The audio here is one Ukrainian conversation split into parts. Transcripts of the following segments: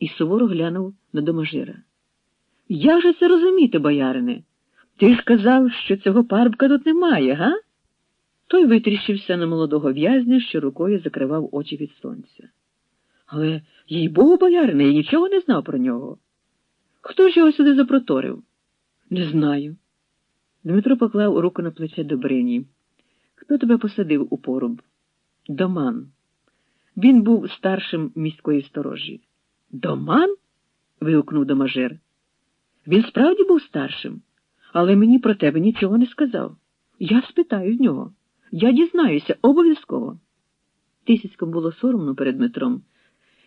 і суворо глянув на доможира. Як же це розуміти, боярине? Ти ж казав, що цього парубка тут немає, га? Той витріщився на молодого в'язня, що рукою закривав очі від сонця. Але, їй богу, боярине, я нічого не знав про нього. Хто ж його сюди запроторив? Не знаю. Дмитро поклав руку на плече Добрині. Хто тебе посадив у поруб? Доман. Він був старшим міської сторожі. Доман? вигукнув домажер. Він справді був старшим, але мені про тебе нічого не сказав. Я спитаю з нього. Я дізнаюся обов'язково. Тисяцькому було соромно перед Дмитром,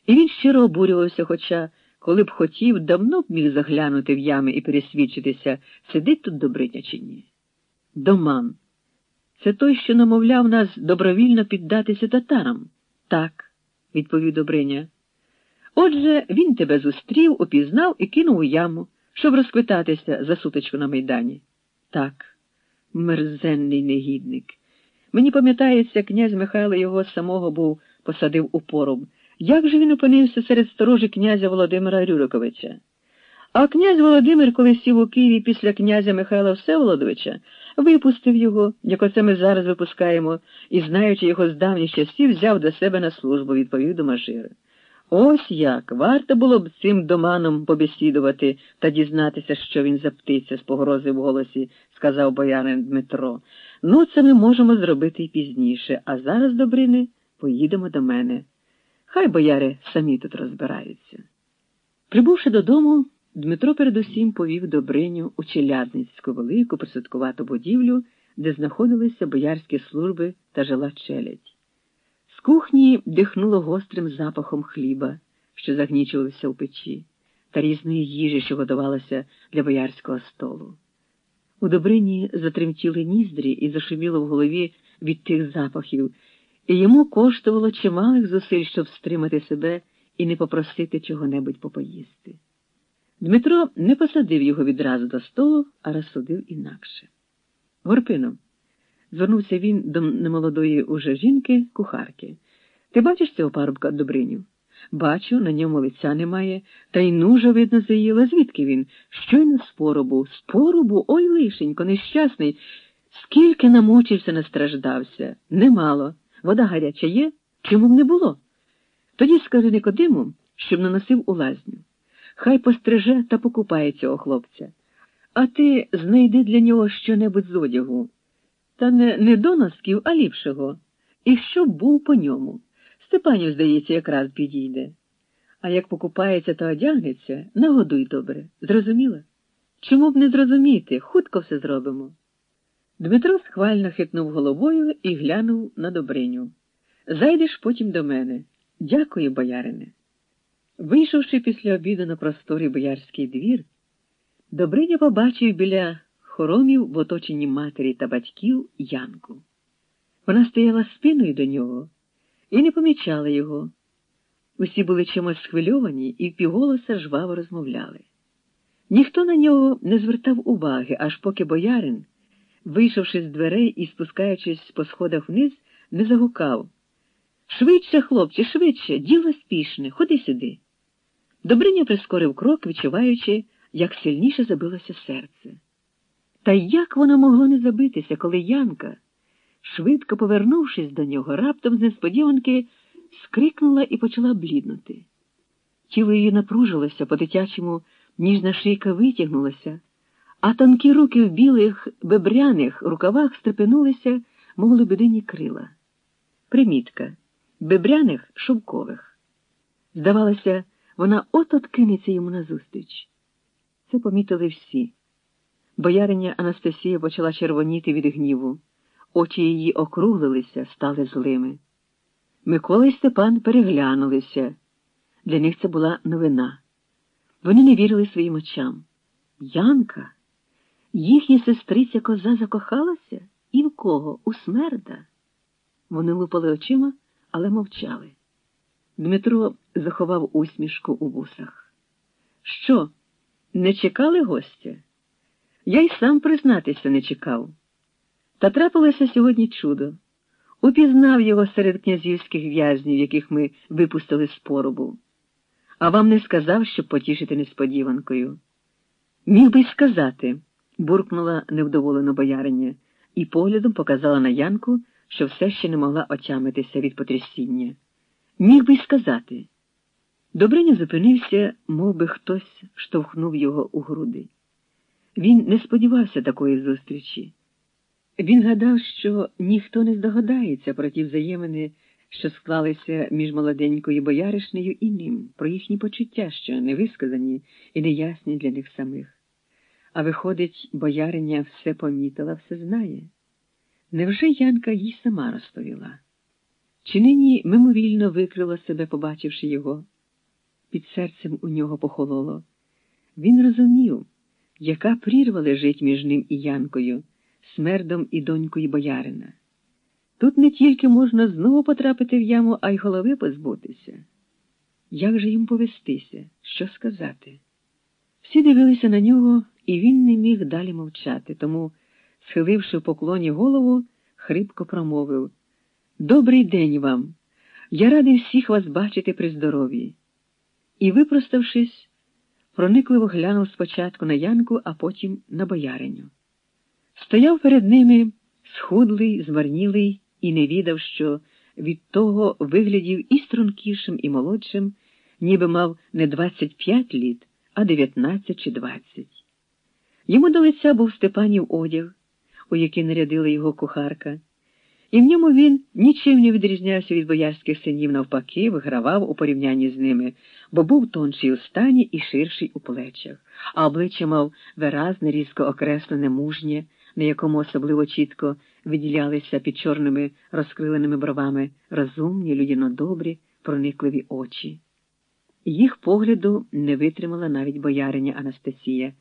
і він щиро обурювався, хоча, коли б хотів, давно б міг заглянути в ями і пересвідчитися, сидить тут Добриня чи ні. Доман. Це той, що намовляв нас добровільно піддатися татарам. Так, відповів Добриня. Отже, він тебе зустрів, опізнав і кинув у яму, щоб розквитатися за сутичку на майдані. Так, мерзенний негідник. Мені пам'ятається, князь Михайло його самого був посадив у поруб. Як же він опинився серед сторожі князя Володимира Рюриковича? А князь Володимир, коли сів у Києві після князя Михайла Всеволодовича, випустив його, як оце ми зараз випускаємо, і, знаючи його з давніх часів, взяв до себе на службу, відповів до Мажири. Ось як варто було б цим доманом побесідувати та дізнатися, що він за птиця з погрози в голосі, сказав боярин Дмитро. Ну, це ми можемо зробити і пізніше, а зараз, Добрини, поїдемо до мене. Хай бояри самі тут розбираються. Прибувши додому, Дмитро передусім повів Добриню у челядницьку велику присадкувату будівлю, де знаходилися боярські служби та жила челядь. Кухні дихнуло гострим запахом хліба, що загнічувався у печі, та різної їжі, що готувалася для боярського столу. У Добрині затремтіли ніздрі і зашуміло в голові від тих запахів, і йому коштувало чималих зусиль, щоб стримати себе і не попросити чого-небудь попоїсти. Дмитро не посадив його відразу до столу, а розсудив інакше. Горпино, звернувся він до немолодої уже жінки, кухарки. Ти бачиш цього парубка Добриню? Бачу, на ньому лиця немає, та й нужа, видно, заїла. Звідки він? Щойно з поробу. З поробу? Ой, лишенько, нещасний. Скільки намучився, настраждався. Немало. Вода гаряча є? Чому б не було? Тоді скажи Никодиму, щоб наносив у лазню. Хай постриже та покупає цього хлопця. А ти знайди для нього щонебудь з одягу. Та не, доносків, а ліпшого. І щоб був по ньому. Степанів, здається, якраз підійде. А як покупається та одягнеться, нагодуй добре. Зрозуміла? Чому б не зрозуміти? Хутко все зробимо. Дмитро схвально хитнув головою і глянув на Добриню. Зайдеш потім до мене. Дякую, боярине. Вийшовши після обіду на просторий боярський двір, Добриня побачив біля хоромів в оточенні матері та батьків Янку. Вона стояла спиною до нього і не помічала його. Усі були чимось схвильовані і впівголоса жваво розмовляли. Ніхто на нього не звертав уваги, аж поки боярин, вийшовши з дверей і спускаючись по сходах вниз, не загукав. Швидше, хлопче, швидше, діло спішне, ходи сюди. Добриня прискорив крок, відчуваючи, як сильніше забилося серце. Та як воно могло не забитися, коли Янка, швидко повернувшись до нього, раптом з несподіванки скрикнула і почала бліднути. Тіло її напружилося, по дитячому ніжна шийка витягнулася, а тонкі руки в білих бебряних рукавах стрепенулися, мов лебедині крила. Примітка бебряних шовкових. Здавалося, вона от-от кинеться йому назустріч. Це помітили всі. Бояриня Анастасія почала червоніти від гніву, очі її округлилися, стали злими. Микола і Степан переглянулися. Для них це була новина. Вони не вірили своїм очам. Янка, їхня сестриця коза закохалася? І в кого? У смерда? Вони лупали очима, але мовчали. Дмитро заховав усмішку у вусах. Що, не чекали гостя? Я й сам признатися не чекав. Та трапилося сьогодні чудо. Упізнав його серед князівських в'язнів, яких ми випустили з поробу. А вам не сказав, щоб потішити несподіванкою. Міг би й сказати, буркнула невдоволено бояриня, і поглядом показала на Янку, що все ще не могла отямитися від потрясіння. Міг би й сказати. Добриня зупинився, мов би хтось штовхнув його у груди. Він не сподівався такої зустрічі. Він гадав, що ніхто не здогадається про ті взаємини, що склалися між молоденькою бояришнею і ним, про їхні почуття, що невисказані і неясні для них самих. А виходить, бояриня все помітила, все знає. Невже Янка їй сама розповіла? Чи нині мимовільно викрила себе, побачивши його? Під серцем у нього похололо. Він розумів, яка прірва лежить між ним і Янкою, смердом і донькою боярина. Тут не тільки можна знову потрапити в яму, а й голови позбутися. Як же їм повестися, що сказати? Всі дивилися на нього, і він не міг далі мовчати, тому, схиливши в поклоні голову, хрипко промовив Добрий день вам! Я радий всіх вас бачити при здоров'ї. І, випроставшись, проникливо глянув спочатку на Янку, а потім на бояриню. Стояв перед ними схудлий, змарнілий і не відав, що від того виглядів і стрункішим, і молодшим, ніби мав не 25 літ, а 19 чи 20. Йому до лиця був Степанів одяг, у який нарядила його кухарка, і в ньому він нічим не відрізнявся від боярських синів, навпаки, вигравав у порівнянні з ними, бо був тонший у стані і ширший у плечах, а обличчя мав виразне, різко окреслене мужнє, на якому особливо чітко виділялися під чорними розкриленими бровами розумні, людянодобрі, проникливі очі. Їх погляду не витримала навіть бояриня Анастасія.